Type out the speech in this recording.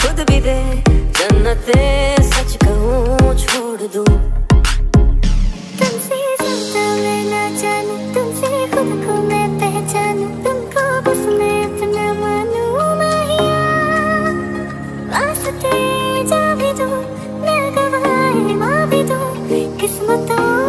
खुद भी दे, जन्नते सच कहूँ छोड़ दूँ। तुमसे सत्ता लेना जानू, तुमसे खुद को मैं पहचानू, तुमको बस मैं अपना मानू माहिया। वास्ते जा भी दूँ, मैं गवाए माँ भी दूँ, किस्मतों